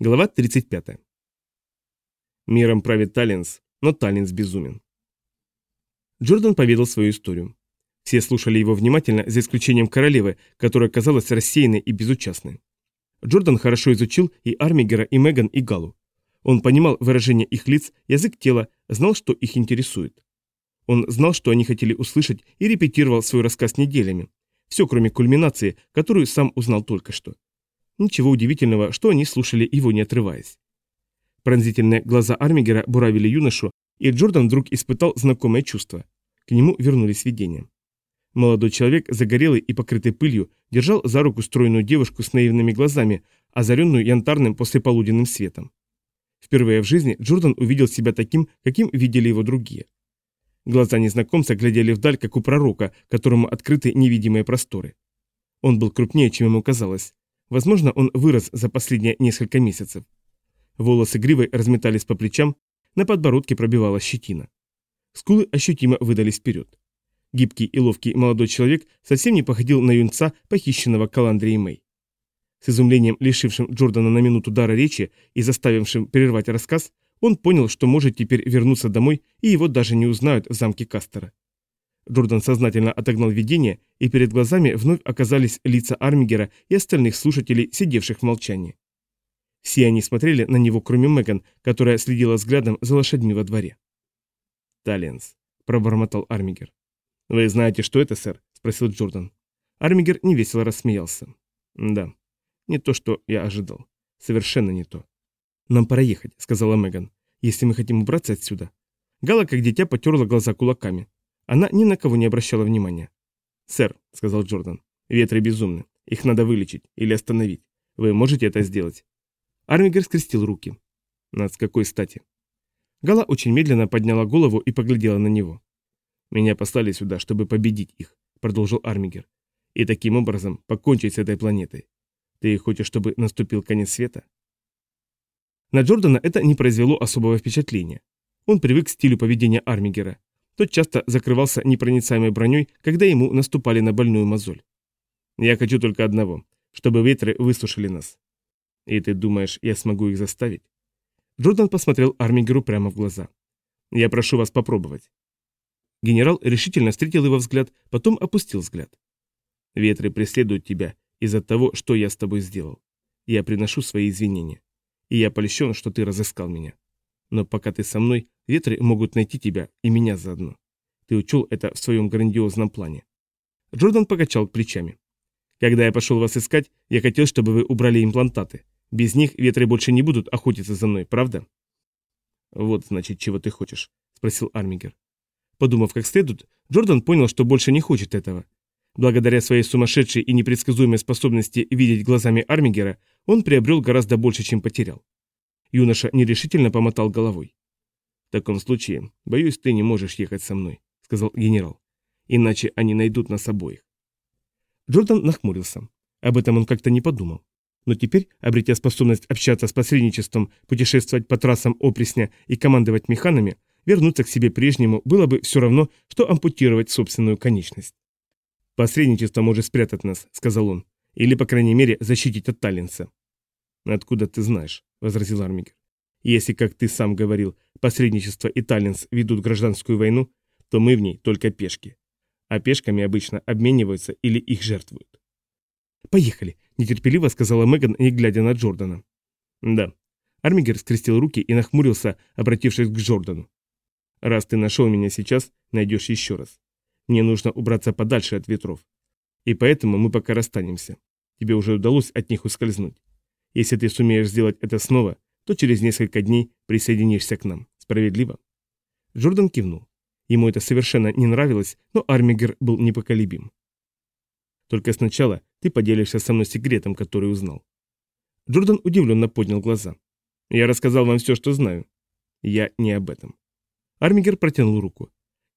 Глава 35. Миром правит Таллинс, но Таллинс безумен. Джордан поведал свою историю. Все слушали его внимательно, за исключением королевы, которая казалась рассеянной и безучастной. Джордан хорошо изучил и Армигера, и Меган, и Галу. Он понимал выражение их лиц, язык тела, знал, что их интересует. Он знал, что они хотели услышать, и репетировал свой рассказ неделями. Все, кроме кульминации, которую сам узнал только что. Ничего удивительного, что они слушали его не отрываясь. Пронзительные глаза Армигера буравили юношу, и Джордан вдруг испытал знакомое чувство. К нему вернулись видения. Молодой человек, загорелый и покрытый пылью, держал за руку стройную девушку с наивными глазами, озаренную янтарным послеполуденным светом. Впервые в жизни Джордан увидел себя таким, каким видели его другие. Глаза незнакомца глядели вдаль, как у пророка, которому открыты невидимые просторы. Он был крупнее, чем ему казалось. Возможно, он вырос за последние несколько месяцев. Волосы гривой разметались по плечам, на подбородке пробивала щетина. Скулы ощутимо выдались вперед. Гибкий и ловкий молодой человек совсем не походил на юнца, похищенного Каландрией Мэй. С изумлением, лишившим Джордана на минуту дара речи и заставившим прервать рассказ, он понял, что может теперь вернуться домой, и его даже не узнают в замке Кастера. Джордан сознательно отогнал видение, и перед глазами вновь оказались лица Армигера и остальных слушателей, сидевших в молчании. Все они смотрели на него, кроме Меган, которая следила взглядом за лошадьми во дворе. «Талленс», — пробормотал Армигер. «Вы знаете, что это, сэр?» — спросил Джордан. Армигер невесело рассмеялся. «Да, не то, что я ожидал. Совершенно не то». «Нам пора ехать», — сказала Меган, — «если мы хотим убраться отсюда». Гала, как дитя, потерла глаза кулаками. Она ни на кого не обращала внимания. «Сэр», — сказал Джордан, — «ветры безумны. Их надо вылечить или остановить. Вы можете это сделать?» Армигер скрестил руки. «Над с какой стати?» Гала очень медленно подняла голову и поглядела на него. «Меня послали сюда, чтобы победить их», — продолжил Армигер. «И таким образом покончить с этой планетой. Ты хочешь, чтобы наступил конец света?» На Джордана это не произвело особого впечатления. Он привык к стилю поведения Армигера, тот часто закрывался непроницаемой броней, когда ему наступали на больную мозоль. «Я хочу только одного, чтобы ветры высушили нас». «И ты думаешь, я смогу их заставить?» Джордан посмотрел Армигеру прямо в глаза. «Я прошу вас попробовать». Генерал решительно встретил его взгляд, потом опустил взгляд. «Ветры преследуют тебя из-за того, что я с тобой сделал. Я приношу свои извинения. И я польщен, что ты разыскал меня. Но пока ты со мной, ветры могут найти тебя и меня заодно. Ты учел это в своем грандиозном плане. Джордан покачал плечами. Когда я пошел вас искать, я хотел, чтобы вы убрали имплантаты. Без них ветры больше не будут охотиться за мной, правда? Вот, значит, чего ты хочешь, спросил Армигер. Подумав как следует, Джордан понял, что больше не хочет этого. Благодаря своей сумасшедшей и непредсказуемой способности видеть глазами Армигера, он приобрел гораздо больше, чем потерял. Юноша нерешительно помотал головой. «В таком случае, боюсь, ты не можешь ехать со мной», — сказал генерал. «Иначе они найдут нас обоих». Джордан нахмурился. Об этом он как-то не подумал. Но теперь, обретя способность общаться с посредничеством, путешествовать по трассам опресня и командовать механами, вернуться к себе прежнему было бы все равно, что ампутировать собственную конечность. «Посредничество может спрятать нас», — сказал он, — «или, по крайней мере, защитить от Таллинса». «Откуда ты знаешь?» – возразил Армигер. «Если, как ты сам говорил, посредничество и Таллинс ведут гражданскую войну, то мы в ней только пешки. А пешками обычно обмениваются или их жертвуют». «Поехали», – нетерпеливо сказала Меган, не глядя на Джордана. «Да». Армигер скрестил руки и нахмурился, обратившись к Джордану. «Раз ты нашел меня сейчас, найдешь еще раз. Мне нужно убраться подальше от ветров. И поэтому мы пока расстанемся. Тебе уже удалось от них ускользнуть. Если ты сумеешь сделать это снова, то через несколько дней присоединишься к нам. Справедливо?» Джордан кивнул. Ему это совершенно не нравилось, но Армигер был непоколебим. «Только сначала ты поделишься со мной секретом, который узнал». Джордан удивленно поднял глаза. «Я рассказал вам все, что знаю». «Я не об этом». Армигер протянул руку.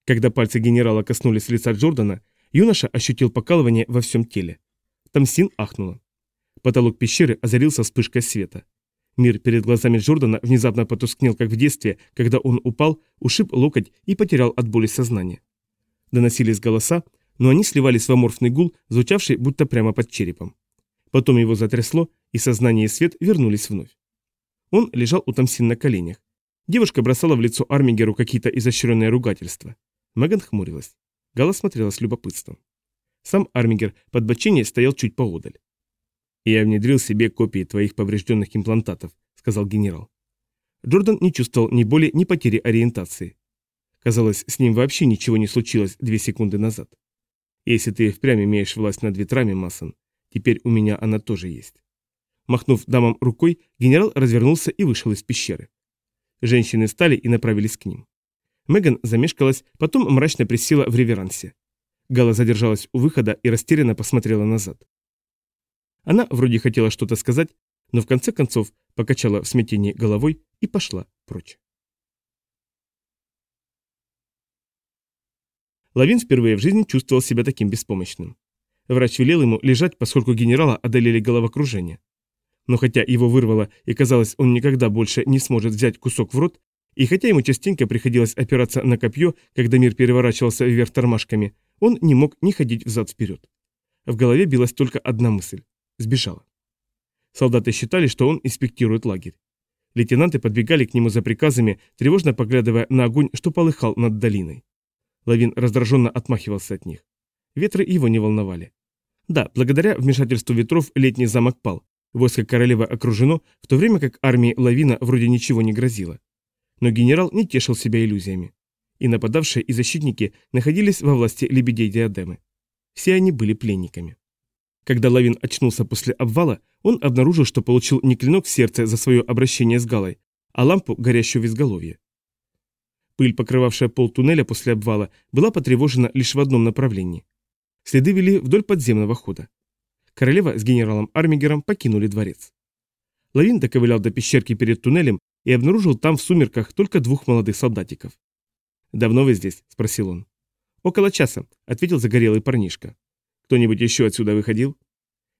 Когда пальцы генерала коснулись лица Джордана, юноша ощутил покалывание во всем теле. Тамсин ахнула. Потолок пещеры озарился вспышкой света. Мир перед глазами Джордана внезапно потускнел, как в детстве, когда он упал, ушиб локоть и потерял от боли сознание. Доносились голоса, но они сливались в аморфный гул, звучавший будто прямо под черепом. Потом его затрясло, и сознание и свет вернулись вновь. Он лежал у Тамсин на коленях. Девушка бросала в лицо Армигеру какие-то изощренные ругательства. Меган хмурилась. Гала смотрела с любопытством. Сам Армигер под бочине стоял чуть поодаль. «Я внедрил себе копии твоих поврежденных имплантатов», — сказал генерал. Джордан не чувствовал ни боли, ни потери ориентации. Казалось, с ним вообще ничего не случилось две секунды назад. Если ты впрямь имеешь власть над ветрами, Массон, теперь у меня она тоже есть. Махнув дамам рукой, генерал развернулся и вышел из пещеры. Женщины стали и направились к ним. Меган замешкалась, потом мрачно присела в реверансе. Гала задержалась у выхода и растерянно посмотрела назад. Она вроде хотела что-то сказать, но в конце концов покачала в смятении головой и пошла прочь. Лавин впервые в жизни чувствовал себя таким беспомощным. Врач велел ему лежать, поскольку генерала одолели головокружение. Но хотя его вырвало и казалось, он никогда больше не сможет взять кусок в рот, и хотя ему частенько приходилось опираться на копье, когда мир переворачивался вверх тормашками, он не мог ни ходить взад-вперед. В голове билась только одна мысль Сбежала. Солдаты считали, что он инспектирует лагерь. Лейтенанты подбегали к нему за приказами, тревожно поглядывая на огонь, что полыхал над долиной. Лавин раздраженно отмахивался от них. Ветры его не волновали. Да, благодаря вмешательству ветров летний замок пал. Войско королевы окружено, в то время как армии Лавина вроде ничего не грозило. Но генерал не тешил себя иллюзиями. И нападавшие и защитники находились во власти лебедей диадемы. Все они были пленниками. Когда Лавин очнулся после обвала, он обнаружил, что получил не клинок в сердце за свое обращение с Галой, а лампу, горящую в изголовье. Пыль, покрывавшая пол туннеля после обвала, была потревожена лишь в одном направлении. Следы вели вдоль подземного хода. Королева с генералом Армигером покинули дворец. Лавин доковылял до пещерки перед туннелем и обнаружил там в сумерках только двух молодых солдатиков. «Давно вы здесь?» – спросил он. «Около часа», – ответил загорелый парнишка. Кто-нибудь еще отсюда выходил?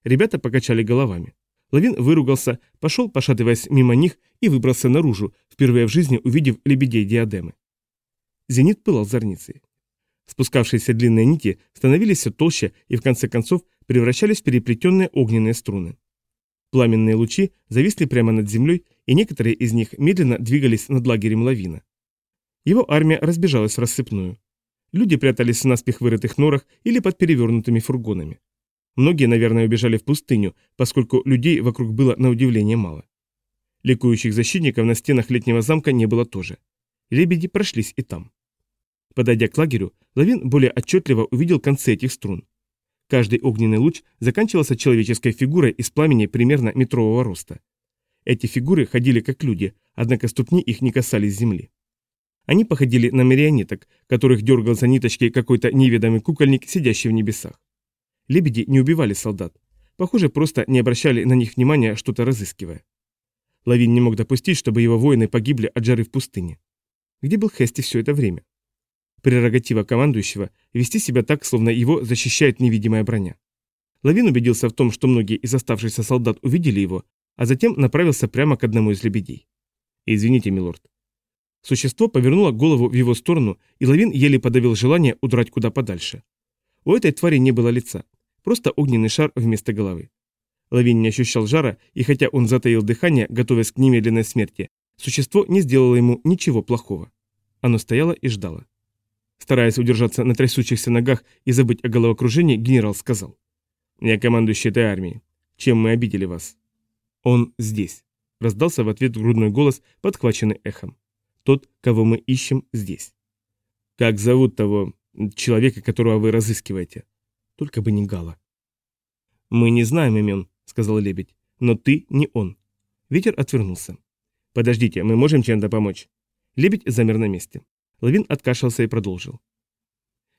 Ребята покачали головами. Лавин выругался, пошел, пошатываясь мимо них, и выбрался наружу, впервые в жизни увидев лебедей диадемы. Зенит пылал зорницей. Спускавшиеся длинные нити становились все толще и в конце концов превращались в переплетенные огненные струны. Пламенные лучи зависли прямо над землей, и некоторые из них медленно двигались над лагерем лавина. Его армия разбежалась в рассыпную. Люди прятались в наспех вырытых норах или под перевернутыми фургонами. Многие, наверное, убежали в пустыню, поскольку людей вокруг было на удивление мало. Ликующих защитников на стенах летнего замка не было тоже. Лебеди прошлись и там. Подойдя к лагерю, Лавин более отчетливо увидел концы этих струн. Каждый огненный луч заканчивался человеческой фигурой из пламени примерно метрового роста. Эти фигуры ходили как люди, однако ступни их не касались земли. Они походили на марионеток, которых дергал за ниточки какой-то неведомый кукольник, сидящий в небесах. Лебеди не убивали солдат. Похоже, просто не обращали на них внимания, что-то разыскивая. Лавин не мог допустить, чтобы его воины погибли от жары в пустыне. Где был Хести все это время? Прерогатива командующего – вести себя так, словно его защищает невидимая броня. Лавин убедился в том, что многие из оставшихся солдат увидели его, а затем направился прямо к одному из лебедей. «Извините, милорд, Существо повернуло голову в его сторону, и Лавин еле подавил желание удрать куда подальше. У этой твари не было лица, просто огненный шар вместо головы. Лавин не ощущал жара, и хотя он затаил дыхание, готовясь к немедленной смерти, существо не сделало ему ничего плохого. Оно стояло и ждало. Стараясь удержаться на трясущихся ногах и забыть о головокружении, генерал сказал. «Я командующий этой армией. Чем мы обидели вас?» «Он здесь», — раздался в ответ грудной голос, подхваченный эхом. Тот, кого мы ищем здесь. Как зовут того человека, которого вы разыскиваете? Только бы не Гала. Мы не знаем имен, сказал лебедь, но ты не он. Ветер отвернулся. Подождите, мы можем чем-то помочь? Лебедь замер на месте. Лавин откашлялся и продолжил.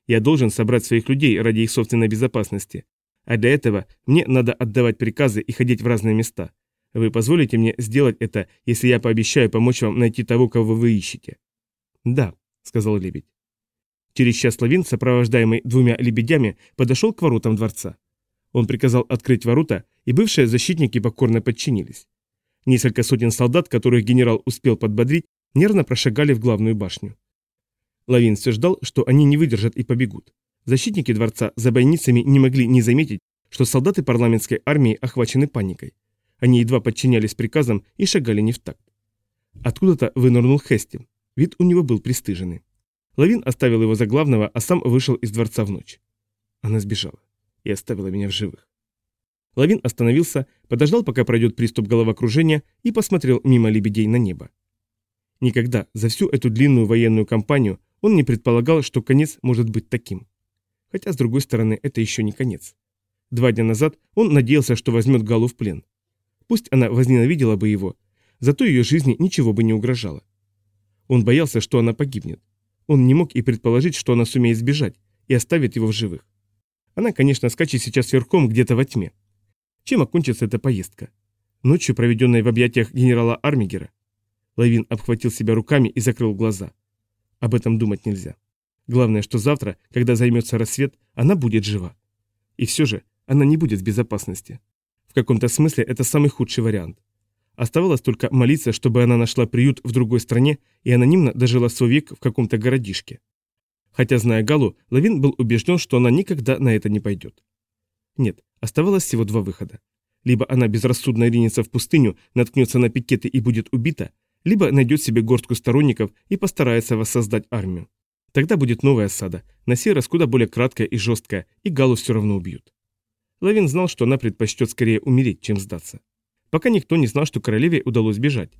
Я должен собрать своих людей ради их собственной безопасности. А для этого мне надо отдавать приказы и ходить в разные места. Вы позволите мне сделать это, если я пообещаю помочь вам найти того, кого вы ищете?» «Да», — сказал лебедь. Через час Лавин, сопровождаемый двумя лебедями, подошел к воротам дворца. Он приказал открыть ворота, и бывшие защитники покорно подчинились. Несколько сотен солдат, которых генерал успел подбодрить, нервно прошагали в главную башню. Лавин все ждал, что они не выдержат и побегут. Защитники дворца за бойницами не могли не заметить, что солдаты парламентской армии охвачены паникой. Они едва подчинялись приказам и шагали не в такт. Откуда-то вынырнул Хести. Вид у него был пристыженный. Лавин оставил его за главного, а сам вышел из дворца в ночь. Она сбежала и оставила меня в живых. Лавин остановился, подождал, пока пройдет приступ головокружения, и посмотрел мимо лебедей на небо. Никогда за всю эту длинную военную кампанию он не предполагал, что конец может быть таким. Хотя, с другой стороны, это еще не конец. Два дня назад он надеялся, что возьмет Галу в плен. Пусть она возненавидела бы его, зато ее жизни ничего бы не угрожало. Он боялся, что она погибнет. Он не мог и предположить, что она сумеет сбежать и оставит его в живых. Она, конечно, скачет сейчас верхом где-то во тьме. Чем окончится эта поездка? Ночью, проведенной в объятиях генерала Армигера? Лавин обхватил себя руками и закрыл глаза. Об этом думать нельзя. Главное, что завтра, когда займется рассвет, она будет жива. И все же она не будет в безопасности. В каком-то смысле это самый худший вариант. Оставалось только молиться, чтобы она нашла приют в другой стране и анонимно дожила свой век в каком-то городишке. Хотя, зная Галу, Лавин был убежден, что она никогда на это не пойдет. Нет, оставалось всего два выхода. Либо она безрассудно ринется в пустыню, наткнется на пикеты и будет убита, либо найдет себе горстку сторонников и постарается воссоздать армию. Тогда будет новая осада, на сей раз куда более краткая и жесткая, и Галу все равно убьют. Лавин знал, что она предпочтет скорее умереть, чем сдаться. Пока никто не знал, что королеве удалось бежать.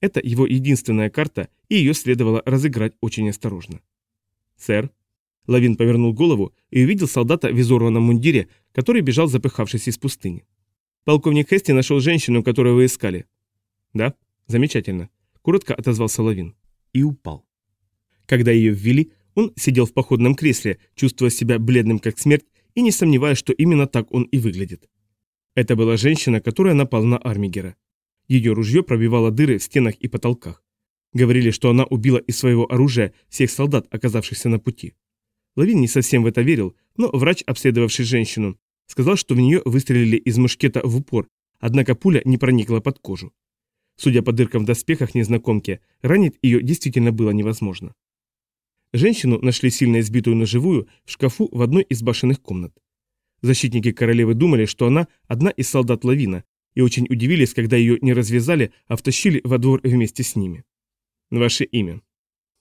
Это его единственная карта, и ее следовало разыграть очень осторожно. «Сэр». Лавин повернул голову и увидел солдата в изорванном мундире, который бежал, запыхавшись из пустыни. «Полковник Хести нашел женщину, которую вы искали». «Да?» «Замечательно», — коротко отозвался Лавин. И упал. Когда ее ввели, он сидел в походном кресле, чувствуя себя бледным как смерть и не сомневаясь, что именно так он и выглядит. Это была женщина, которая напала на Армигера. Ее ружье пробивало дыры в стенах и потолках. Говорили, что она убила из своего оружия всех солдат, оказавшихся на пути. Лавин не совсем в это верил, но врач, обследовавший женщину, сказал, что в нее выстрелили из мушкета в упор, однако пуля не проникла под кожу. Судя по дыркам в доспехах незнакомки, ранить ее действительно было невозможно. Женщину нашли сильно избитую на живую в шкафу в одной из башенных комнат. Защитники королевы думали, что она одна из солдат Лавина, и очень удивились, когда ее не развязали, а втащили во двор вместе с ними. «Ваше имя».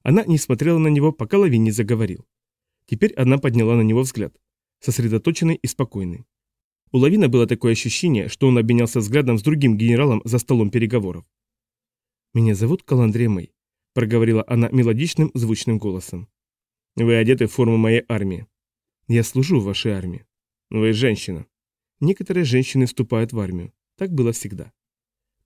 Она не смотрела на него, пока Лавин не заговорил. Теперь она подняла на него взгляд, сосредоточенный и спокойный. У Лавина было такое ощущение, что он обменялся взглядом с другим генералом за столом переговоров. «Меня зовут Каландрия Мэй», — проговорила она мелодичным, звучным голосом. «Вы одеты в форму моей армии. Я служу в вашей армии. Вы женщина. Некоторые женщины вступают в армию. Так было всегда.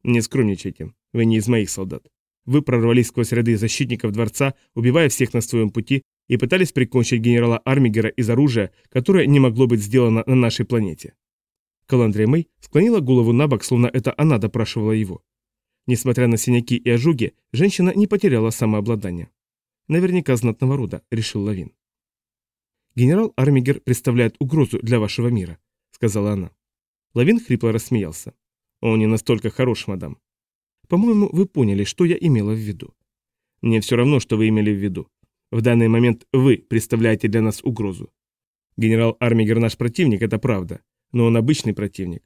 Не скромничайте, вы не из моих солдат. Вы прорвались сквозь ряды защитников дворца, убивая всех на своем пути, и пытались прикончить генерала Армигера из оружия, которое не могло быть сделано на нашей планете. Каландрия Мэй склонила голову на бок, словно это она допрашивала его. Несмотря на синяки и ожоги, женщина не потеряла самообладание. Наверняка знатного рода, решил Лавин. «Генерал Армигер представляет угрозу для вашего мира», — сказала она. Лавин хрипло рассмеялся. «Он не настолько хорош, мадам. По-моему, вы поняли, что я имела в виду. Мне все равно, что вы имели в виду. В данный момент вы представляете для нас угрозу. Генерал Армигер наш противник, это правда но он обычный противник.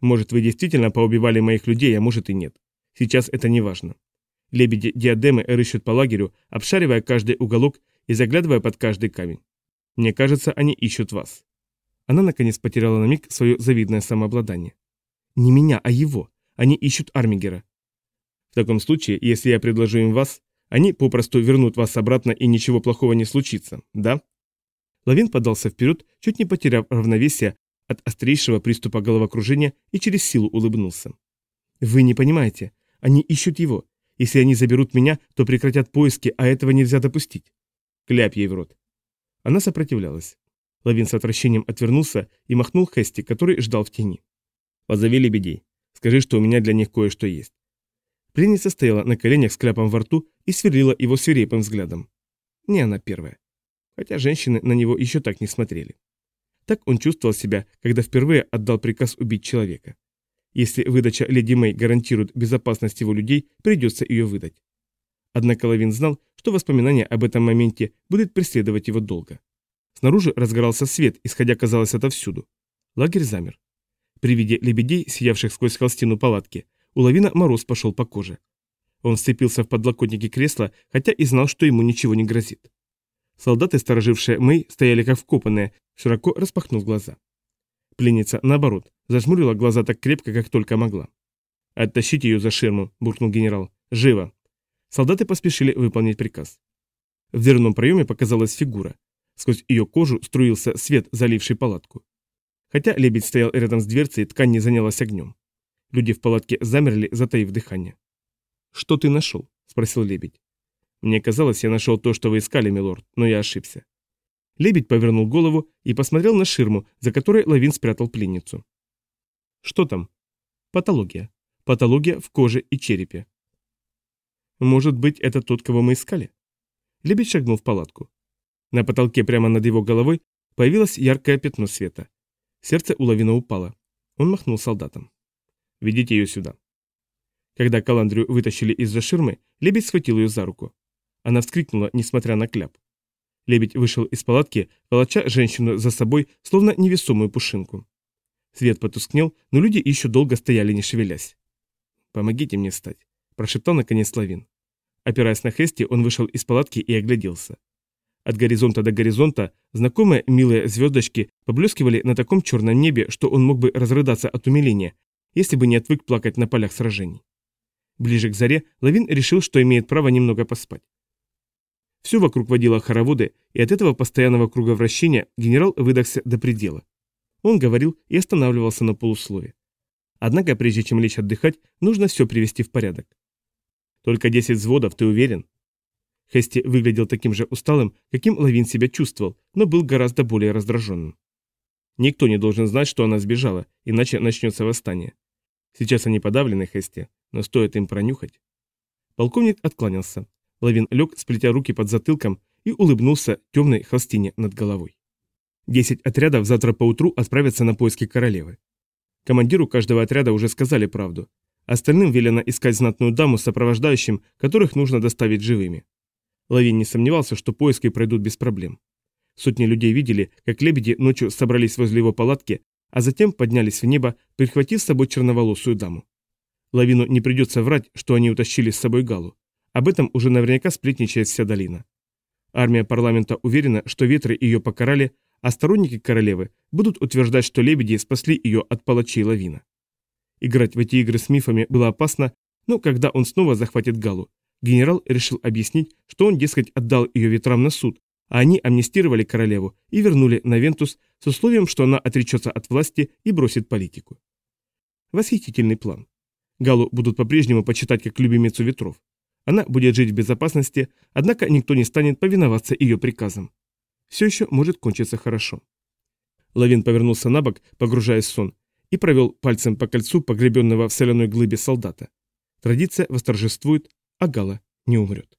Может, вы действительно поубивали моих людей, а может и нет. Сейчас это не важно. Лебеди-диадемы рыщут по лагерю, обшаривая каждый уголок и заглядывая под каждый камень. Мне кажется, они ищут вас. Она наконец потеряла на миг свое завидное самообладание. Не меня, а его. Они ищут Армигера. В таком случае, если я предложу им вас, они попросту вернут вас обратно и ничего плохого не случится, да? Лавин подался вперед, чуть не потеряв равновесие от острейшего приступа головокружения и через силу улыбнулся. «Вы не понимаете. Они ищут его. Если они заберут меня, то прекратят поиски, а этого нельзя допустить». Кляп ей в рот. Она сопротивлялась. Лавин с отвращением отвернулся и махнул Хести, который ждал в тени. «Позови лебедей. Скажи, что у меня для них кое-что есть». Пленница стояла на коленях с кляпом во рту и сверлила его свирепым взглядом. Не она первая. Хотя женщины на него еще так не смотрели. Так он чувствовал себя, когда впервые отдал приказ убить человека. Если выдача Леди Мэй гарантирует безопасность его людей, придется ее выдать. Однако Лавин знал, что воспоминание об этом моменте будет преследовать его долго. Снаружи разгорался свет, исходя, казалось, отовсюду. Лагерь замер. При виде лебедей, сиявших сквозь холстину палатки, у Лавина мороз пошел по коже. Он вцепился в подлокотники кресла, хотя и знал, что ему ничего не грозит. Солдаты, сторожившие Мэй, стояли как вкопанные, широко распахнув глаза. Пленница, наоборот, зажмурила глаза так крепко, как только могла. «Оттащите ее за ширму», – буркнул генерал. «Живо!» Солдаты поспешили выполнить приказ. В дверном проеме показалась фигура. Сквозь ее кожу струился свет, заливший палатку. Хотя лебедь стоял рядом с дверцей, ткань не занялась огнем. Люди в палатке замерли, затаив дыхание. «Что ты нашел?» – спросил лебедь. «Мне казалось, я нашел то, что вы искали, милорд, но я ошибся». Лебедь повернул голову и посмотрел на ширму, за которой Лавин спрятал пленницу. «Что там?» «Патология. Патология в коже и черепе». «Может быть, это тот, кого мы искали?» Лебедь шагнул в палатку. На потолке прямо над его головой появилось яркое пятно света. Сердце у Лавина упало. Он махнул солдатам. «Ведите ее сюда». Когда Каландрию вытащили из-за ширмы, лебедь схватил ее за руку. Она вскрикнула, несмотря на кляп. Лебедь вышел из палатки, волоча женщину за собой, словно невесомую пушинку. Свет потускнел, но люди еще долго стояли, не шевелясь. «Помогите мне встать», – прошептал наконец Лавин. Опираясь на Хести, он вышел из палатки и огляделся. От горизонта до горизонта знакомые милые звездочки поблескивали на таком черном небе, что он мог бы разрыдаться от умиления, если бы не отвык плакать на полях сражений. Ближе к заре Лавин решил, что имеет право немного поспать. Все вокруг водило хороводы, и от этого постоянного круговращения генерал выдохся до предела. Он говорил и останавливался на полуслове. Однако, прежде чем лечь отдыхать, нужно все привести в порядок. Только 10 взводов, ты уверен? Хести выглядел таким же усталым, каким Лавин себя чувствовал, но был гораздо более раздраженным. Никто не должен знать, что она сбежала, иначе начнется восстание. Сейчас они подавлены, Хести, но стоит им пронюхать. Полковник откланялся. Лавин лег, сплетя руки под затылком, и улыбнулся темной холстине над головой. Десять отрядов завтра поутру отправятся на поиски королевы. Командиру каждого отряда уже сказали правду. Остальным велено искать знатную даму с сопровождающим, которых нужно доставить живыми. Лавин не сомневался, что поиски пройдут без проблем. Сотни людей видели, как лебеди ночью собрались возле его палатки, а затем поднялись в небо, прихватив с собой черноволосую даму. Лавину не придется врать, что они утащили с собой Галу. Об этом уже наверняка сплетничает вся долина. Армия парламента уверена, что ветры ее покарали, а сторонники королевы будут утверждать, что лебеди спасли ее от палачей Лавина. Играть в эти игры с мифами было опасно, но когда он снова захватит Галу, генерал решил объяснить, что он, дескать, отдал ее ветрам на суд, а они амнистировали королеву и вернули на Вентус с условием, что она отречется от власти и бросит политику. Восхитительный план. Галу будут по-прежнему почитать как любимицу ветров. Она будет жить в безопасности, однако никто не станет повиноваться ее приказам. Все еще может кончиться хорошо. Лавин повернулся на бок, погружаясь в сон, и провел пальцем по кольцу погребенного в соляной глыбе солдата. Традиция восторжествует, а Гала не умрет.